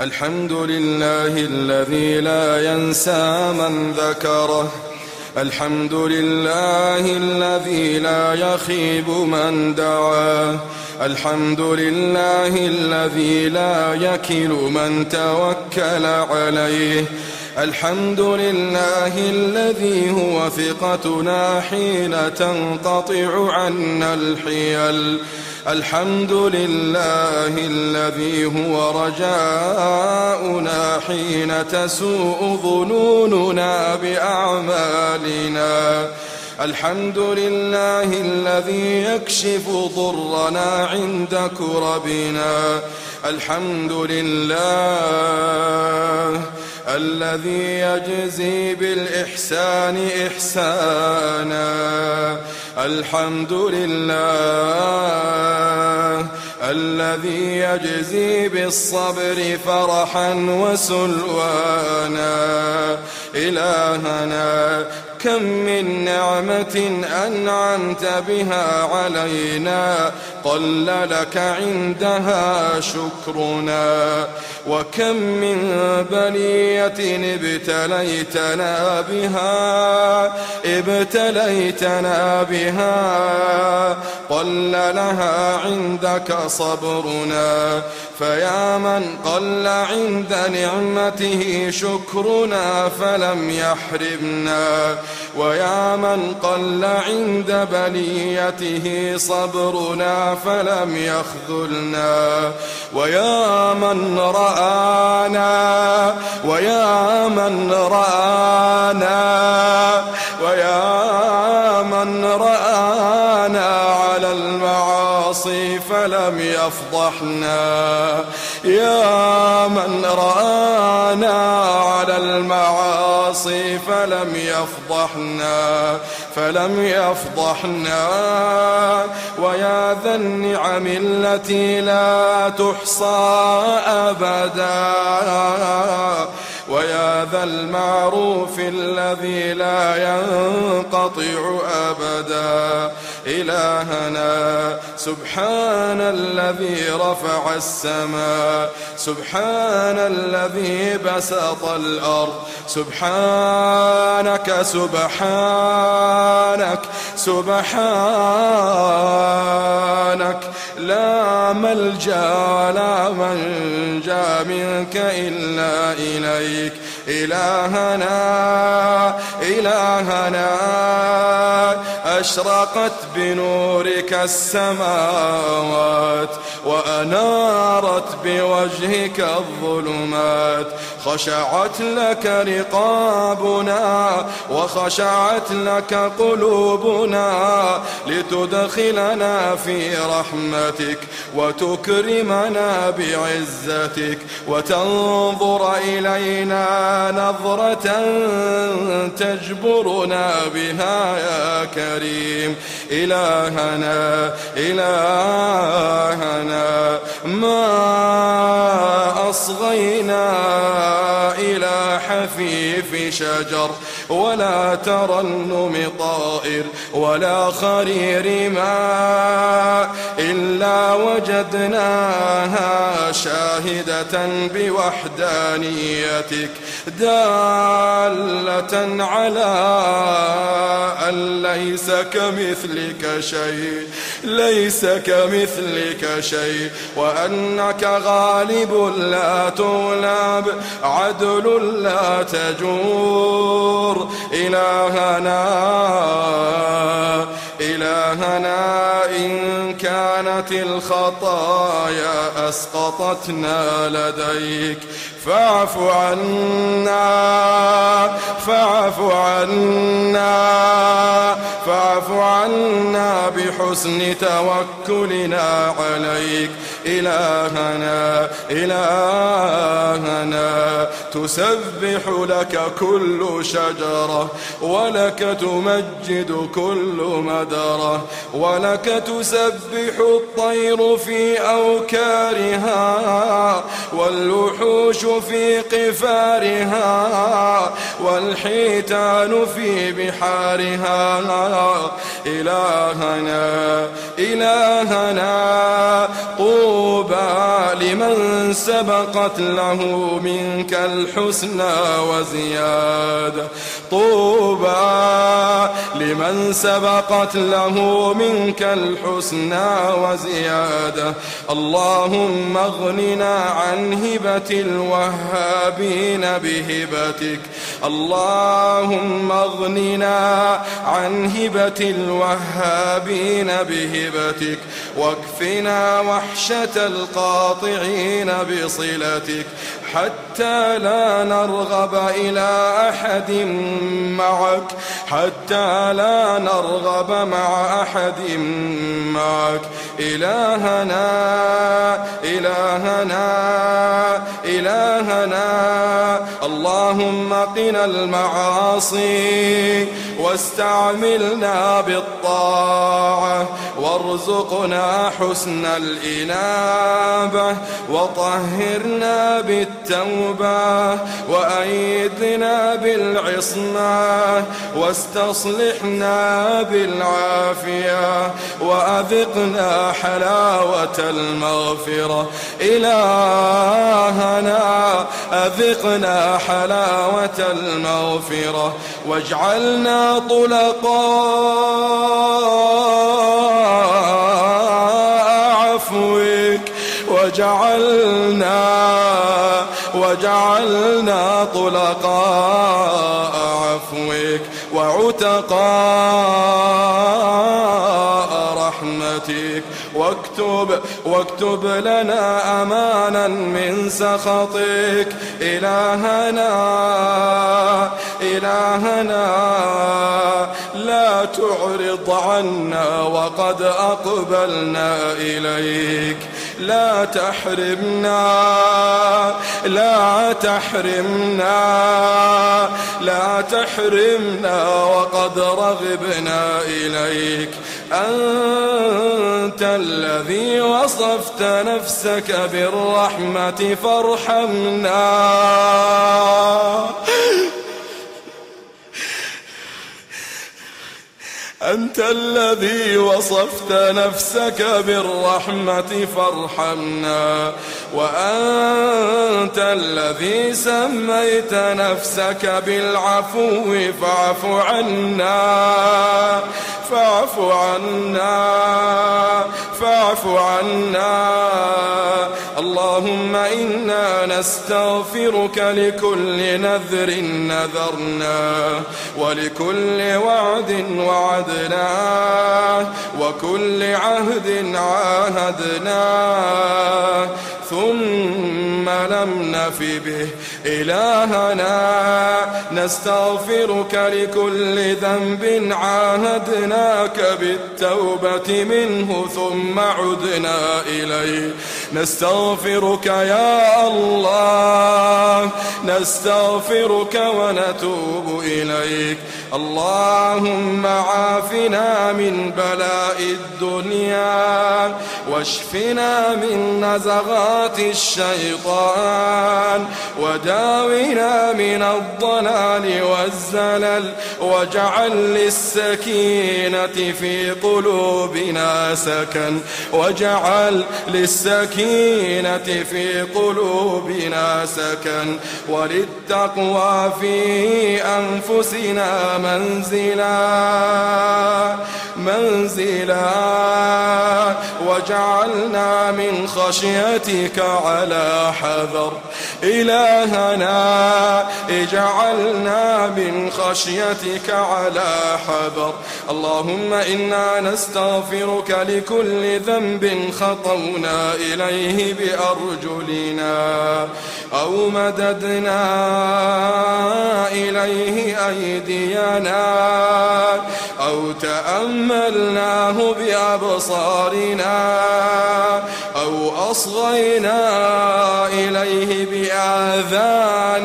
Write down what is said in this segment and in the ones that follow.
الحمد لله الذي لا ينسى من ذكره. الحمد لله الذي لا يخيب من دعاه. الحمد لله الذي لا يكل من توكل عليه. الحمد لله الذي هو ثقتنا حين تنقطع عنا الحيل. الحمد لله الذي هو رجاؤنا حين تسوء ظنوننا بأعمالنا. الحمد لله الذي يكشف ضرنا عند كربنا. الحمد لله الذي يجزي بالإحسان إحسانا. الحمد لله الذي يجزي بالصبر فرحا وسلوانا إلهنا كم من نعمة أنعمت بها علينا. قل لك عندها شكرنا. وكم من بلية ابتليتنا بها ابتليتنا بها. قل لها عندك صبرنا. فيا من قل عند نعمته شكرنا فلم يحرمنا. ويا من قل عند بليته صبرنا فلم يخذلنا ويا من رآنا ويا من رآنا ويا من رآنا على المعاصي فلم يفضحنا يا من رآنا المعاصي فلم يفضحنا فلم يفضحنا. ويا ذا النعم التي لا تحصى أبدا. ويا ذا المعروف الذي لا ينقطع أبدا. إلهنا. سبحان الذي رفع السماء. سبحان الذي بسط الأرض. سبحانك سبحانك سبحانك. لا ملجأ لا منجأ منك إلا إليك. إلهنا إلهنا. أشرقت بنورك السماوات وأنارت بوجهك الظلمات. خشعت لك رقابنا وخشعت لك قلوبنا لتدخلنا في رحمتك وتكرمنا بعزتك وتنظر إلينا نظرة تجبرنا بها يا كريم. إلهنا إلهنا ما أصغينا إلى حفيف شجر. ولا ترنم طائر ولا خرير ماء إلا وجدناها شاهدة بوحدانيتك دالة على أن ليس كمثلك شيء ليس كمثلك شيء وأنك غالب لا تغلب عدل لا تجور. إلهنا إلهنا إن كانت الخطايا أسقطتنا لديك. فاعف عنا فاعف عنا فاعف عنا بحسن توكلنا عليك. إلهنا إلهنا تسبح لك كل شجرة ولك تمجد كل مدرة ولك تسبح الطير في أوكارها والوحوش في قفارها والحيتان في بحارها. إلهنا إلهنا. طوبى لمن سبقت له منك الحسنى وزيادة. طوبى لمن سبقت له منك الحسنى وزيادة. اللهم اغننا عن هبة الوهابين بهبتك. اللهم اغننا عن هبة الوهابين بهبتك واكفنا وحشة القاطعين بصلتك حتى لا نرغب إلى أحد معك حتى لا نرغب مع أحد معك. إلهنا إلهنا إلهنا اللهم قنا المعاصي. واستعملنا بالطاعة وارزقنا حسن الإنابة وطهرنا بالتوبة وأيدنا بالعصمة واستصلحنا بالعافية وأذقنا حلاوة المغفرة. إلهنا أذقنا حلاوة المغفرة. واجعلنا طلقاء عفوك. وجعلنا وجعلنا طلقاء عفوك. وعتقاء رحمتك. واكتب واكتب لنا أمانا من سخطك. إلهنا إلهنا لا تعرض عنا وقد أقبلنا إليك. لا تحرمنا لا تحرمنا لا تحرمنا وقد رغبنا إليك. أنت الذي وصفت نفسك بالرحمة فارحمنا. أنت الذي وصفت نفسك بالرحمة فارحمنا. وأنت الذي سميت نفسك بالعفو فاعف عنا فاعف عنا فاعف عنا. اللهم إنا نستغفرك لكل نذر نذرناه ولكل وعد وعدناه وكل عهد عاهدناه ثم لم نف به. إلهنا نستغفرك لكل ذنب عاهدناك بالتوبة منه ثم عدنا إليه. نستغفرك يا الله نستغفرك ونتوب إليك. اللهم عافنا من بلاء الدنيا واشفنا من نزغات الشيطان وداونا من الضلال والزلل واجعل للسكينة في قلوبنا سكن واجعل للسكينة في قلوبنا سكن. وللتقوى في أنفسنا منزلا منزلا. وجعلنا من خشيتك على حذر. إلهنا اجعلنا من خشيتك على حذر اللهم إنا نستغفرك لكل ذنب خطونا إليه بأرجلنا أو مددنا إليه أيدينا أو تأملناه بأبصارنا. أو أصغينا إليه بآذاننا.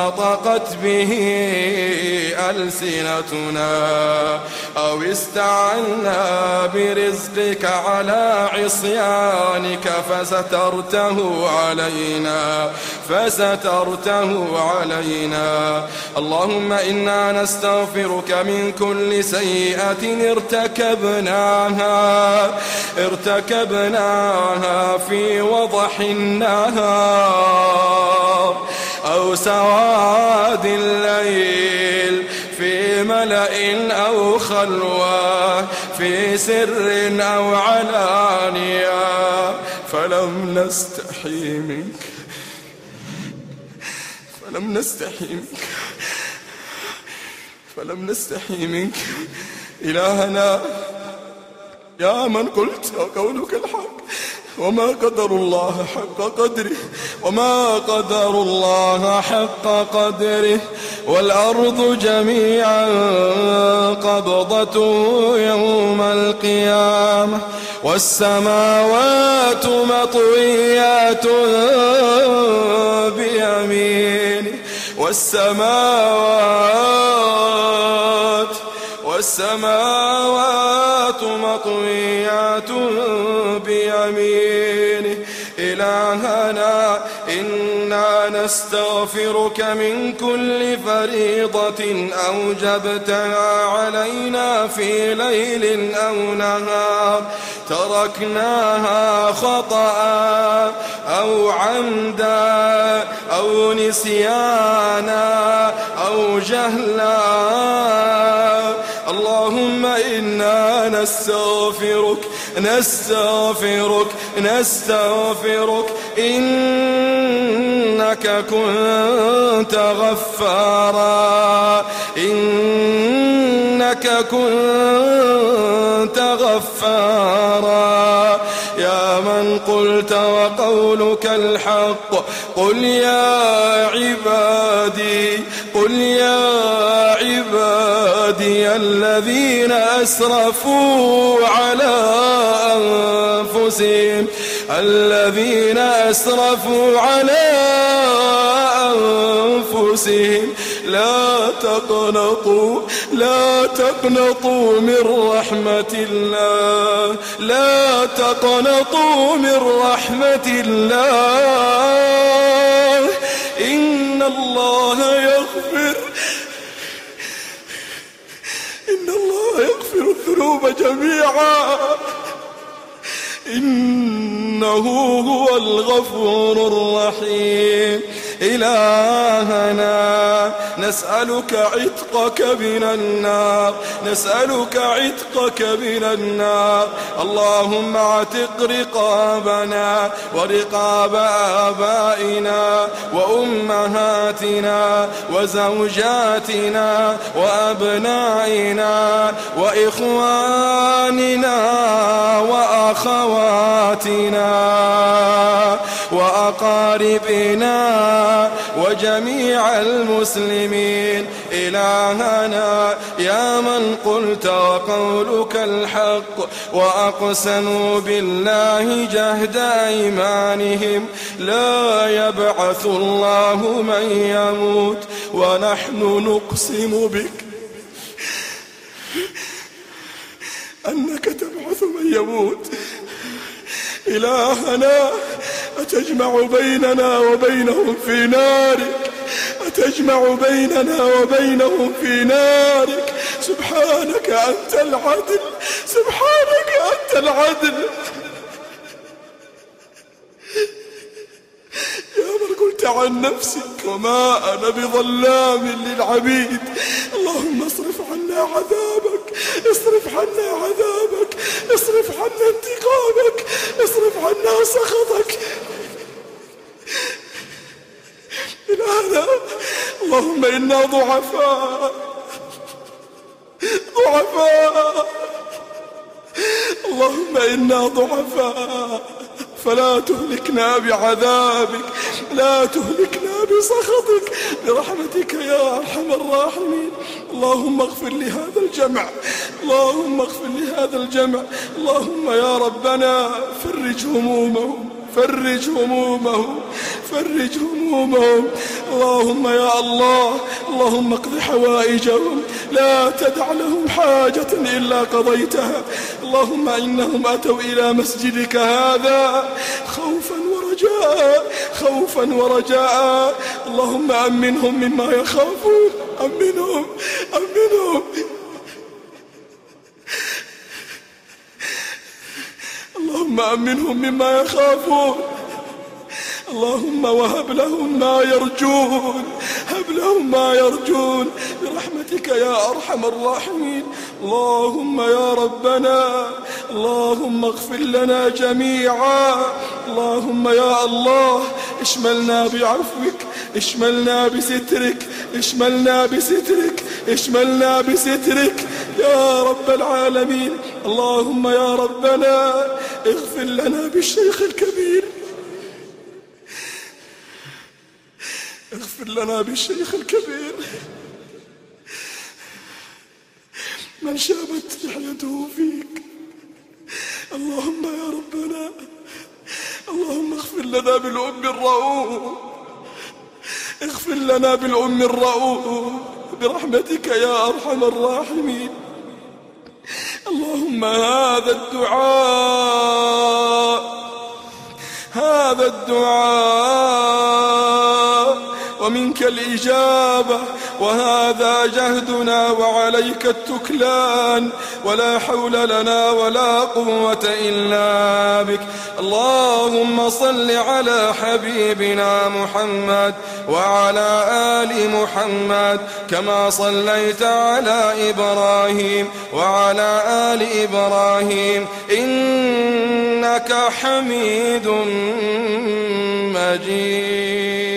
نطقت به ألسنتنا أو استعنا برزقك على عصيانك فسترته علينا فسترته علينا. اللهم إنا نستغفرك من كل سيئة ارتكبناها ارتكبناها في وضح النهار. أو سواد الليل في ملأ أو خلوة في سر أو علانية فلم نستحي منك. فلم نستحي منك. فلم نستحي منك. إلهنا يا من قلت وقولك الحق وما قدر الله حق قدره. وما قدر الله حق قدره والأرض جميعا قبضته يوم القيامة والسماوات مطويات بيمينه والسماوات والسماوات مطويات بيمينه إلهنا إنا نستغفرك من كل فريضة أوجبتها علينا في ليل أو نهار. تركناها خطأ أو عمدا أو نسيانا أو جهلا. اللهم إنا نستغفرك نستغفرك نستغفرك. إنك كنت غفارا. إنك كنت غفارا. يا من قلت وقولك الحق قل يا عبادي قل يا الذين أسرفوا على أنفسهم. الذين أسرفوا على أنفسهم. لا تقنطوا لا تقنطوا من رحمة الله. لا تقنطوا من رحمة الله. إن الله يغفر إن الله يغفر الذنوب جميعا. إنه هو الغفور الرحيم. إلهنا نسألك عتقك من النار نسألك عتقك من النار. اللهم اعتق رقابنا ورقاب آبائنا وأمهاتنا وزوجاتنا وأبنائنا وإخواننا وأخواتنا. وأقاربنا وجميع المسلمين. إلهنا يا من قلت وقولك الحق وأقسموا بالله جهد أيمانهم لا يبعث الله من يموت ونحن نقسم بك أنك تبعث من يموت. إلهنا أتجمع بيننا وبينهم في نارك؟ أتجمع بيننا وبينهم في نارك؟ سبحانك أنت العدل سبحانك أنت العدل. يا من قلت عن نفسك وما أنا بظلام للعبيد. اللهم اصرف عنا عذابك اصرف عنا عذابك اصرف عنا انتقامك اصرف عنا سخطك. إلهنا اللهم إنا ضعفاء. ضعفاء. اللهم إنا ضعفاء. فلا تهلكنا بعذابك لا تهلكنا بسخطك. برحمتك يا أرحم الراحمين. اللهم اغفر لهذا الجمع. اللهم اغفر لهذا الجمع. اللهم يا ربنا فرج همومهم فرج همومهم فرج همومهم. اللهم يا الله اللهم اقض حوائجهم لا تدع لهم حاجة إلا قضيتها. اللهم إنهم أتوا إلى مسجدك هذا خوفا ورجاء خوفا ورجاء. اللهم أمنهم مما يخافون أمنهم أمنهم. اللهم أمنهم مما يخافون. اللهم وهب لهم ما يرجون هب لهم ما يرجون. برحمتك يا أرحم الراحمين. اللهم يا ربنا اللهم اغفر لنا جميعا. اللهم يا الله اشملنا بعفوك اشملنا بسترك اشملنا بسترك اشملنا بسترك. يا رب العالمين اللهم يا ربنا اغفر لنا بالشيخ الكبير. اغفر لنا بالشيخ الكبير. من شابت لحيته فيك. اللهم يا ربنا اللهم اغفر لنا بالأم الرؤوف. اغفر لنا بالأم الرؤوف. برحمتك يا أرحم الراحمين. اللهم هذا الدعاء هذا الدعاء ومنك الإجابة وهذا جهدنا وعليك التكلان ولا حول لنا ولا قوة إلا بك. اللهم صل على حبيبنا محمد وعلى آل محمد كما صليت على إبراهيم وعلى آل إبراهيم إنك حميد مجيد.